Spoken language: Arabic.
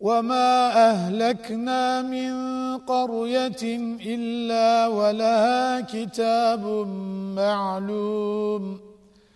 وما أهلكنا من قرية إلا ولها كتاب معلوم